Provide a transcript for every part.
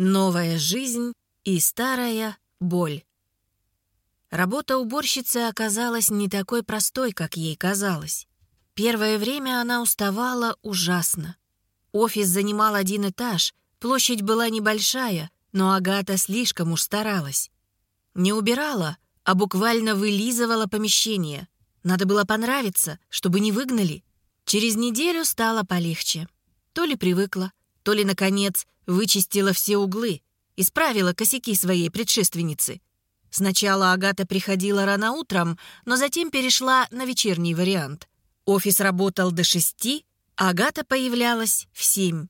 Новая жизнь и старая боль. Работа уборщицы оказалась не такой простой, как ей казалось. Первое время она уставала ужасно. Офис занимал один этаж, площадь была небольшая, но Агата слишком уж старалась. Не убирала, а буквально вылизывала помещение. Надо было понравиться, чтобы не выгнали. Через неделю стало полегче. То ли привыкла, то ли, наконец, вычистила все углы, исправила косяки своей предшественницы. Сначала Агата приходила рано утром, но затем перешла на вечерний вариант. Офис работал до шести, а Агата появлялась в семь.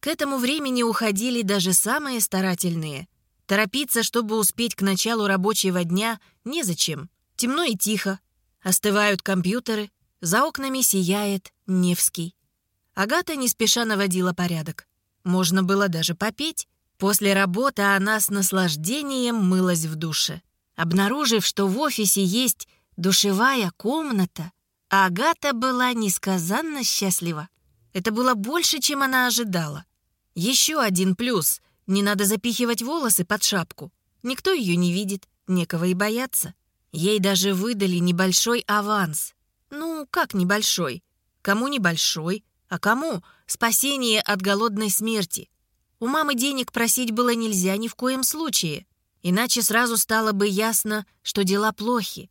К этому времени уходили даже самые старательные. Торопиться, чтобы успеть к началу рабочего дня, незачем. Темно и тихо. Остывают компьютеры, за окнами сияет Невский. Агата не спеша наводила порядок. Можно было даже попеть. После работы она с наслаждением мылась в душе. Обнаружив, что в офисе есть душевая комната, Агата была несказанно счастлива. Это было больше, чем она ожидала. Еще один плюс — не надо запихивать волосы под шапку. Никто ее не видит, некого и бояться. Ей даже выдали небольшой аванс. Ну, как небольшой? Кому небольшой, а кому спасение от голодной смерти? У мамы денег просить было нельзя ни в коем случае, иначе сразу стало бы ясно, что дела плохи.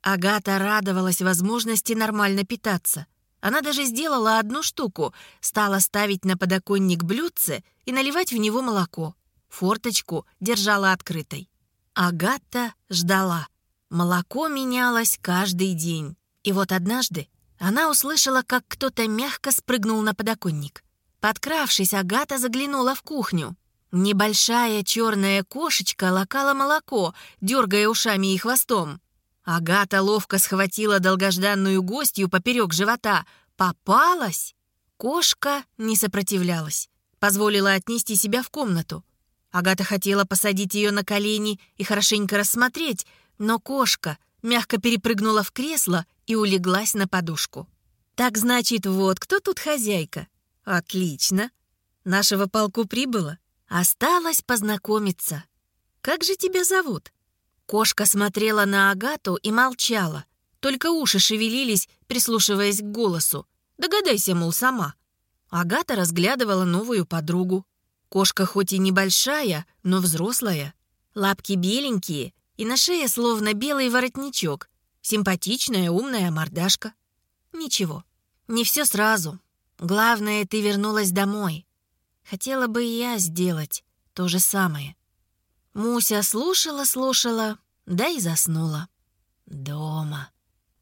Агата радовалась возможности нормально питаться. Она даже сделала одну штуку, стала ставить на подоконник блюдце и наливать в него молоко. Форточку держала открытой. Агата ждала. Молоко менялось каждый день. И вот однажды она услышала, как кто-то мягко спрыгнул на подоконник. Подкравшись, Агата заглянула в кухню. Небольшая черная кошечка лакала молоко, дергая ушами и хвостом. Агата ловко схватила долгожданную гостью поперек живота. Попалась! Кошка не сопротивлялась. Позволила отнести себя в комнату. Агата хотела посадить ее на колени и хорошенько рассмотреть, но кошка мягко перепрыгнула в кресло и улеглась на подушку. «Так значит, вот кто тут хозяйка?» «Отлично. Нашего полку прибыло. Осталось познакомиться. Как же тебя зовут?» Кошка смотрела на Агату и молчала. Только уши шевелились, прислушиваясь к голосу. Догадайся, мол, сама. Агата разглядывала новую подругу. Кошка хоть и небольшая, но взрослая. Лапки беленькие, и на шее словно белый воротничок. Симпатичная, умная мордашка. Ничего, не все сразу. Главное, ты вернулась домой. Хотела бы и я сделать то же самое. Муся слушала-слушала, да и заснула. Дома.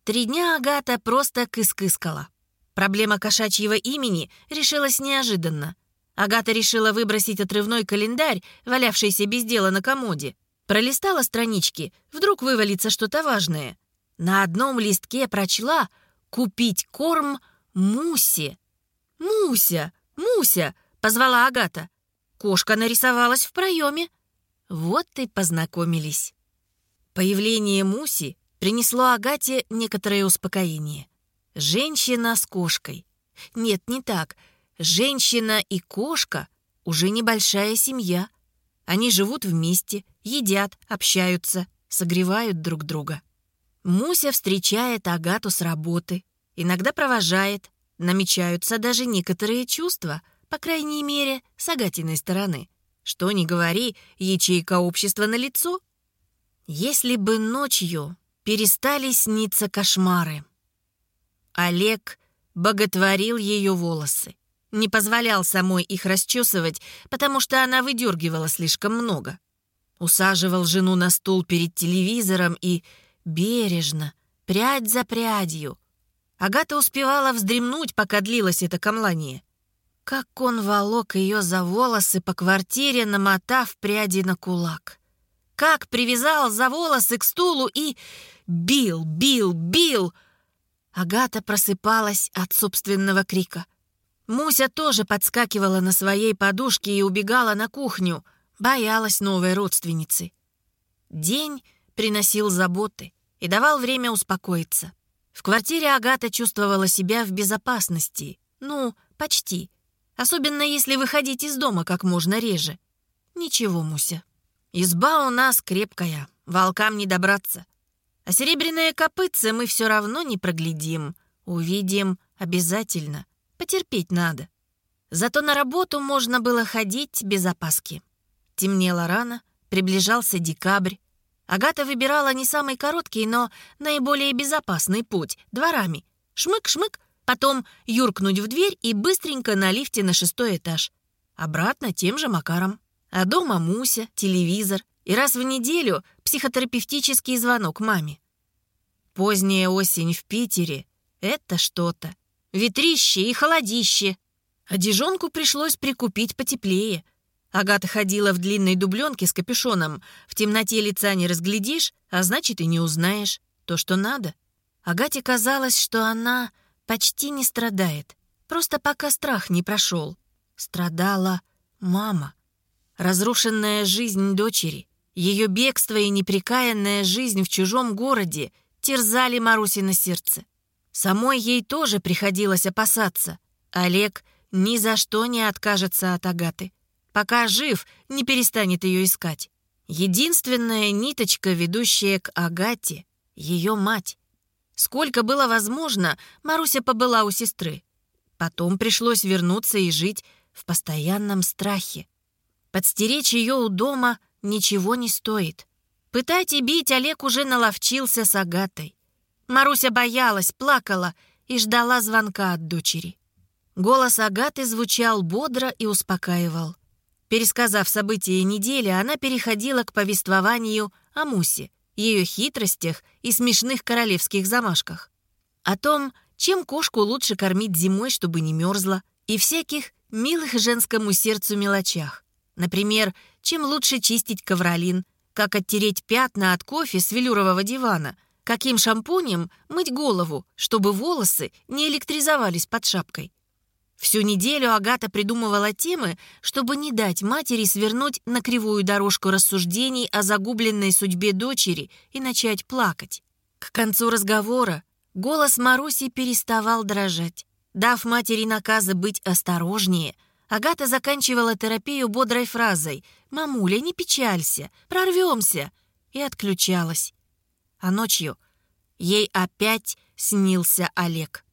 Три дня Агата просто кыс-кыскала. Проблема кошачьего имени решилась неожиданно. Агата решила выбросить отрывной календарь, валявшийся без дела на комоде. Пролистала странички, вдруг вывалится что-то важное. На одном листке прочла «Купить корм Мусе». «Муся! Муся!» — позвала Агата. Кошка нарисовалась в проеме. Вот и познакомились. Появление Муси принесло Агате некоторое успокоение. Женщина с кошкой. Нет, не так. Женщина и кошка — уже небольшая семья. Они живут вместе, едят, общаются, согревают друг друга. Муся встречает Агату с работы, иногда провожает, намечаются даже некоторые чувства, по крайней мере, с Агатиной стороны. Что ни говори, ячейка общества на лицо. Если бы ночью перестали сниться кошмары. Олег боготворил ее волосы. Не позволял самой их расчесывать, потому что она выдергивала слишком много. Усаживал жену на стул перед телевизором и бережно, прядь за прядью, Агата успевала вздремнуть, пока длилось это камлание. Как он волок ее за волосы по квартире, намотав пряди на кулак. Как привязал за волосы к стулу и... Бил, бил, бил! Агата просыпалась от собственного крика. Муся тоже подскакивала на своей подушке и убегала на кухню, боялась новой родственницы. День приносил заботы и давал время успокоиться. В квартире Агата чувствовала себя в безопасности. Ну, почти. Особенно если выходить из дома как можно реже. Ничего, Муся. Изба у нас крепкая, волкам не добраться. А серебряные копытцы мы все равно не проглядим. Увидим обязательно. Потерпеть надо. Зато на работу можно было ходить без опаски. Темнело рано, приближался декабрь. Агата выбирала не самый короткий, но наиболее безопасный путь — дворами. Шмык-шмык, потом юркнуть в дверь и быстренько на лифте на шестой этаж. Обратно тем же макаром. А дома Муся, телевизор и раз в неделю психотерапевтический звонок маме. Поздняя осень в Питере — это что-то. Ветрище и холодище. Одежонку пришлось прикупить потеплее. Агата ходила в длинной дубленке с капюшоном. В темноте лица не разглядишь, а значит и не узнаешь. То, что надо. Агате казалось, что она почти не страдает. Просто пока страх не прошел. Страдала мама. Разрушенная жизнь дочери, ее бегство и неприкаянная жизнь в чужом городе терзали Маруси на сердце. Самой ей тоже приходилось опасаться. Олег ни за что не откажется от Агаты. Пока жив, не перестанет ее искать. Единственная ниточка, ведущая к Агате — ее мать. Сколько было возможно, Маруся побыла у сестры. Потом пришлось вернуться и жить в постоянном страхе. Подстеречь ее у дома ничего не стоит. Пытать и бить Олег уже наловчился с Агатой. Маруся боялась, плакала и ждала звонка от дочери. Голос Агаты звучал бодро и успокаивал. Пересказав события недели, она переходила к повествованию о Мусе, ее хитростях и смешных королевских замашках. О том, чем кошку лучше кормить зимой, чтобы не мерзла, и всяких милых женскому сердцу мелочах. Например, чем лучше чистить ковролин, как оттереть пятна от кофе с велюрового дивана, каким шампунем мыть голову, чтобы волосы не электризовались под шапкой. Всю неделю Агата придумывала темы, чтобы не дать матери свернуть на кривую дорожку рассуждений о загубленной судьбе дочери и начать плакать. К концу разговора голос Маруси переставал дрожать. Дав матери наказы быть осторожнее — Агата заканчивала терапию бодрой фразой «Мамуля, не печалься, прорвемся!» и отключалась. А ночью ей опять снился Олег.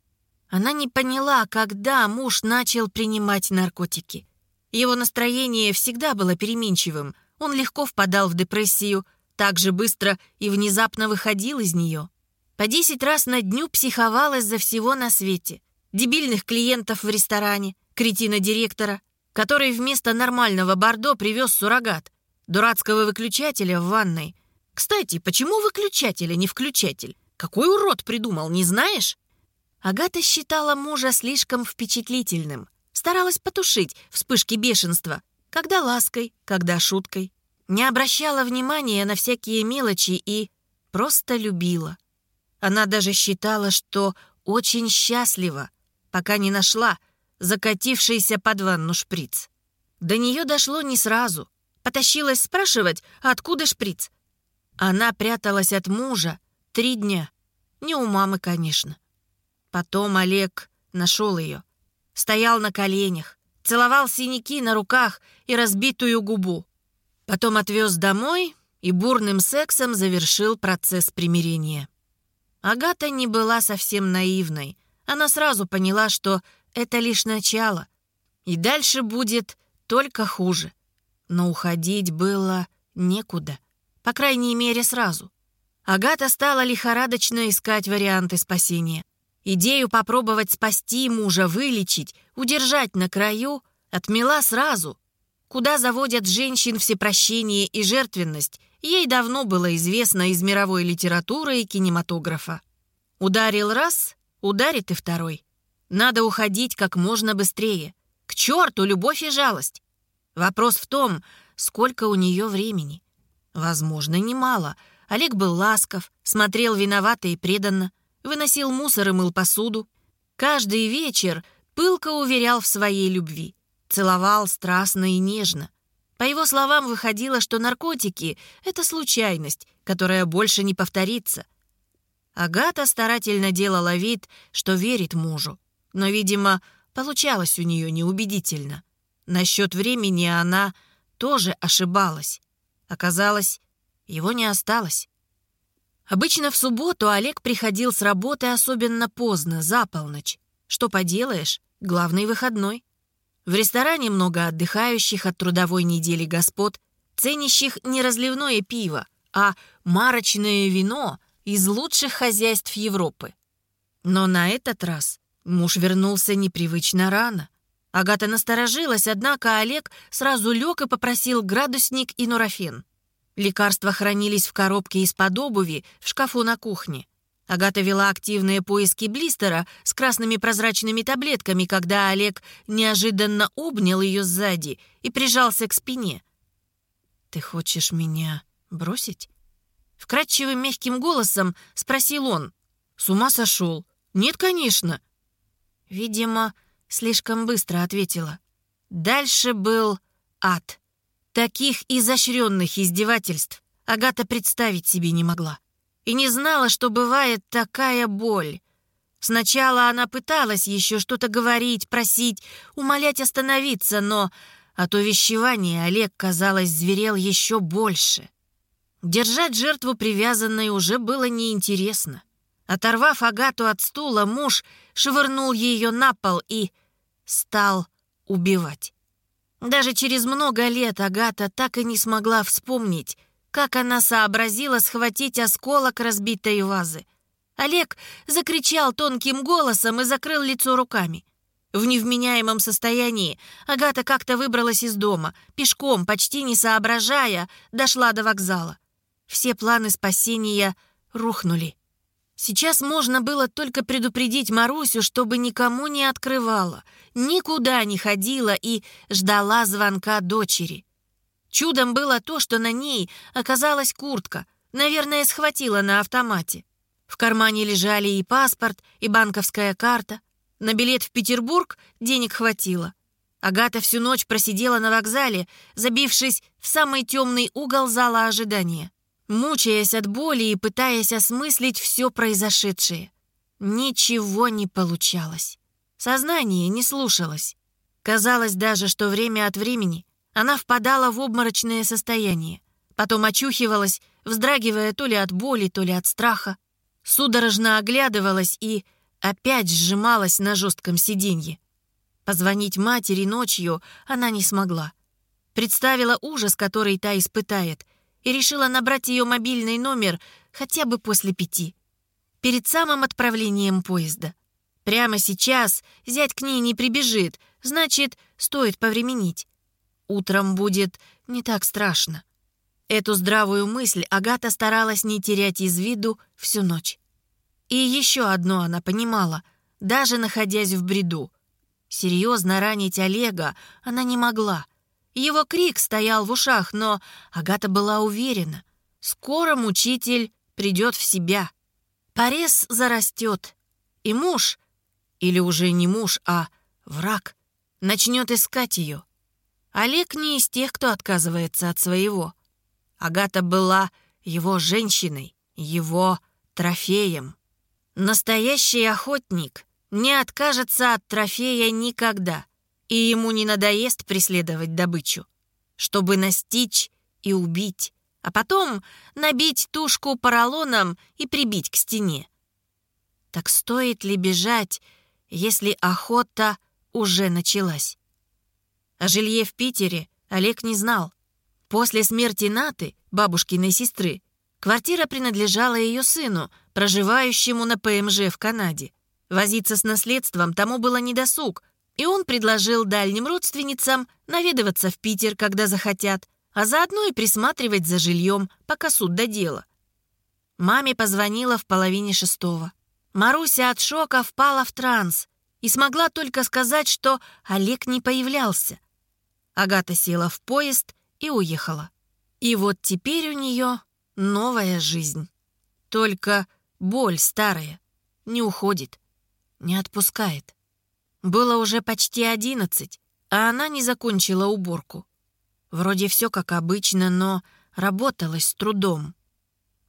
Она не поняла, когда муж начал принимать наркотики. Его настроение всегда было переменчивым. Он легко впадал в депрессию, так же быстро и внезапно выходил из нее. По десять раз на дню психовал из-за всего на свете. Дебильных клиентов в ресторане, кретина-директора, который вместо нормального бордо привез суррогат, дурацкого выключателя в ванной. Кстати, почему выключатель, а не включатель? Какой урод придумал, не знаешь? Агата считала мужа слишком впечатлительным, старалась потушить вспышки бешенства, когда лаской, когда шуткой. Не обращала внимания на всякие мелочи и просто любила. Она даже считала, что очень счастлива, пока не нашла закатившийся под ванну шприц. До нее дошло не сразу. Потащилась спрашивать, откуда шприц. Она пряталась от мужа три дня. Не у мамы, конечно. Потом Олег нашел ее. Стоял на коленях, целовал синяки на руках и разбитую губу. Потом отвез домой и бурным сексом завершил процесс примирения. Агата не была совсем наивной. Она сразу поняла, что это лишь начало. И дальше будет только хуже. Но уходить было некуда. По крайней мере, сразу. Агата стала лихорадочно искать варианты спасения. Идею попробовать спасти мужа, вылечить, удержать на краю отмела сразу. Куда заводят женщин всепрощение и жертвенность, ей давно было известно из мировой литературы и кинематографа. Ударил раз, ударит и второй. Надо уходить как можно быстрее. К черту любовь и жалость. Вопрос в том, сколько у нее времени. Возможно, немало. Олег был ласков, смотрел виновато и преданно, выносил мусор и мыл посуду. Каждый вечер пылко уверял в своей любви. Целовал страстно и нежно. По его словам, выходило, что наркотики — это случайность, которая больше не повторится. Агата старательно делала вид, что верит мужу но, видимо, получалось у нее неубедительно. Насчет времени она тоже ошибалась. Оказалось, его не осталось. Обычно в субботу Олег приходил с работы особенно поздно, за полночь. Что поделаешь, главный выходной. В ресторане много отдыхающих от трудовой недели господ, ценящих не разливное пиво, а марочное вино из лучших хозяйств Европы. Но на этот раз муж вернулся непривычно рано. Агата насторожилась, однако Олег сразу лег и попросил градусник и нурофен. Лекарства хранились в коробке из-под обуви в шкафу на кухне. Агата вела активные поиски блистера с красными прозрачными таблетками, когда Олег неожиданно обнял ее сзади и прижался к спине. «Ты хочешь меня бросить?» Вкрадчивым мягким голосом спросил он. «С ума сошел?» «Нет, конечно». Видимо, Слишком быстро ответила. Дальше был ад. Таких изощренных издевательств Агата представить себе не могла. И не знала, что бывает такая боль. Сначала она пыталась еще что-то говорить, просить, умолять остановиться, но от увещевания Олег, казалось, зверел еще больше. Держать жертву привязанной уже было неинтересно. Оторвав Агату от стула, муж швырнул ее на пол и стал убивать. Даже через много лет Агата так и не смогла вспомнить, как она сообразила схватить осколок разбитой вазы. Олег закричал тонким голосом и закрыл лицо руками. В невменяемом состоянии Агата как-то выбралась из дома, пешком, почти не соображая, дошла до вокзала. Все планы спасения рухнули. Сейчас можно было только предупредить Марусю, чтобы никому не открывала, никуда не ходила и ждала звонка дочери. Чудом было то, что на ней оказалась куртка, наверное, схватила на автомате. В кармане лежали и паспорт, и банковская карта. На билет в Петербург денег хватило. Агата всю ночь просидела на вокзале, забившись в самый темный угол зала ожидания мучаясь от боли и пытаясь осмыслить все произошедшее. Ничего не получалось. Сознание не слушалось. Казалось даже, что время от времени она впадала в обморочное состояние. Потом очухивалась, вздрагивая то ли от боли, то ли от страха. Судорожно оглядывалась и опять сжималась на жестком сиденье. Позвонить матери ночью она не смогла. Представила ужас, который та испытает, и решила набрать ее мобильный номер хотя бы после пяти. Перед самым отправлением поезда. Прямо сейчас зять к ней не прибежит, значит, стоит повременить. Утром будет не так страшно. Эту здравую мысль Агата старалась не терять из виду всю ночь. И еще одно она понимала, даже находясь в бреду. Серьезно ранить Олега она не могла — его крик стоял в ушах, но Агата была уверена. Скоро мучитель придет в себя. Порез зарастет. И муж, или уже не муж, а враг, начнет искать ее. Олег не из тех, кто отказывается от своего. Агата была его женщиной, его трофеем. Настоящий охотник не откажется от трофея никогда — и ему не надоест преследовать добычу, чтобы настичь и убить, а потом набить тушку поролоном и прибить к стене. Так стоит ли бежать, если охота уже началась? О жилье в Питере Олег не знал. После смерти Наты, бабушкиной сестры, квартира принадлежала ее сыну, проживающему на ПМЖ в Канаде. Возиться с наследством тому было недосуг — и он предложил дальним родственницам наведываться в Питер, когда захотят, а заодно и присматривать за жильем, пока суд до дела. Маме позвонила в половине шестого. Маруся от шока впала в транс и смогла только сказать, что Олег не появлялся. Агата села в поезд и уехала. И вот теперь у нее новая жизнь. Только боль старая не уходит, не отпускает. Было уже почти одиннадцать, а она не закончила уборку. Вроде все как обычно, но работалось с трудом.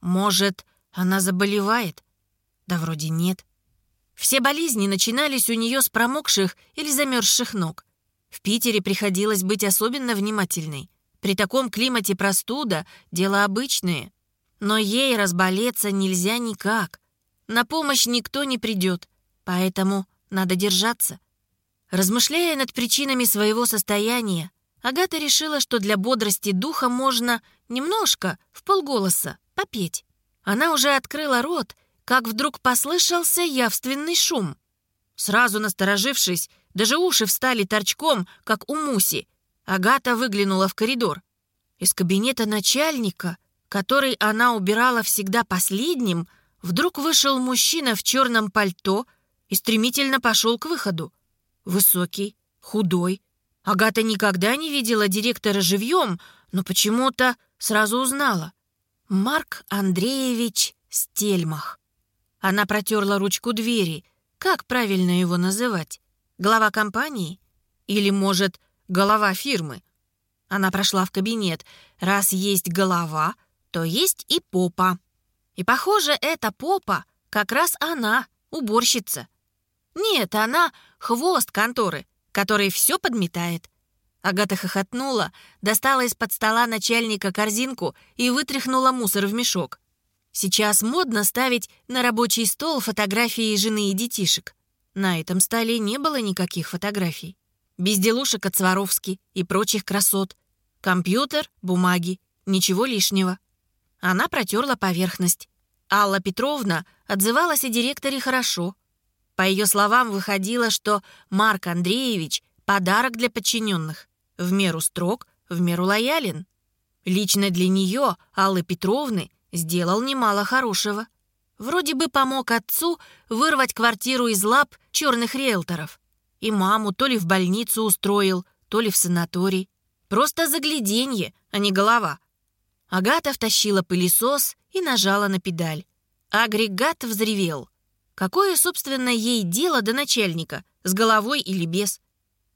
Может, она заболевает? Да вроде нет. Все болезни начинались у нее с промокших или замерзших ног. В Питере приходилось быть особенно внимательной. При таком климате простуда — дело обычное. Но ей разболеться нельзя никак. На помощь никто не придет, поэтому надо держаться. Размышляя над причинами своего состояния, Агата решила, что для бодрости духа можно немножко, в полголоса, попеть. Она уже открыла рот, как вдруг послышался явственный шум. Сразу насторожившись, даже уши встали торчком, как у Муси. Агата выглянула в коридор. Из кабинета начальника, который она убирала всегда последним, вдруг вышел мужчина в черном пальто и стремительно пошел к выходу. Высокий, худой. Агата никогда не видела директора живьем, но почему-то сразу узнала. Марк Андреевич Стельмах. Она протерла ручку двери. Как правильно его называть? Глава компании? Или, может, голова фирмы? Она прошла в кабинет. Раз есть голова, то есть и попа. И, похоже, эта попа как раз она, уборщица. Нет, она хвост конторы, который все подметает. Агата хохотнула, достала из-под стола начальника корзинку и вытряхнула мусор в мешок. Сейчас модно ставить на рабочий стол фотографии жены и детишек. На этом столе не было никаких фотографий. Безделушек от Сваровски и прочих красот. Компьютер, бумаги, ничего лишнего. Она протерла поверхность. Алла Петровна отзывалась о директоре хорошо. По ее словам, выходило, что Марк Андреевич — подарок для подчиненных. В меру строг, в меру лоялен. Лично для нее, Аллы Петровны, сделал немало хорошего. Вроде бы помог отцу вырвать квартиру из лап черных риэлторов. И маму то ли в больницу устроил, то ли в санаторий. Просто загляденье, а не голова. Агата втащила пылесос и нажала на педаль. Агрегат взревел. Какое, собственно, ей дело до начальника, с головой или без?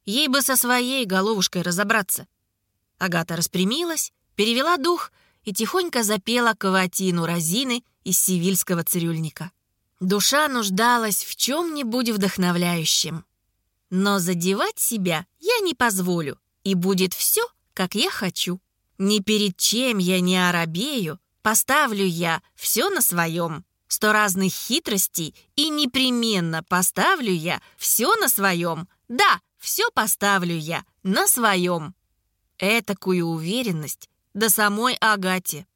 Ей бы со своей головушкой разобраться. Агата распрямилась, перевела дух и тихонько запела каватину Розины из сивильского цирюльника. Душа нуждалась в чем-нибудь вдохновляющем. Но задевать себя я не позволю, и будет все, как я хочу. Ни перед чем я не оробею, поставлю я все на своем. Сто разных хитростей, и непременно поставлю я все на своем. Да, все поставлю я на своем. Этакую уверенность до самой Агате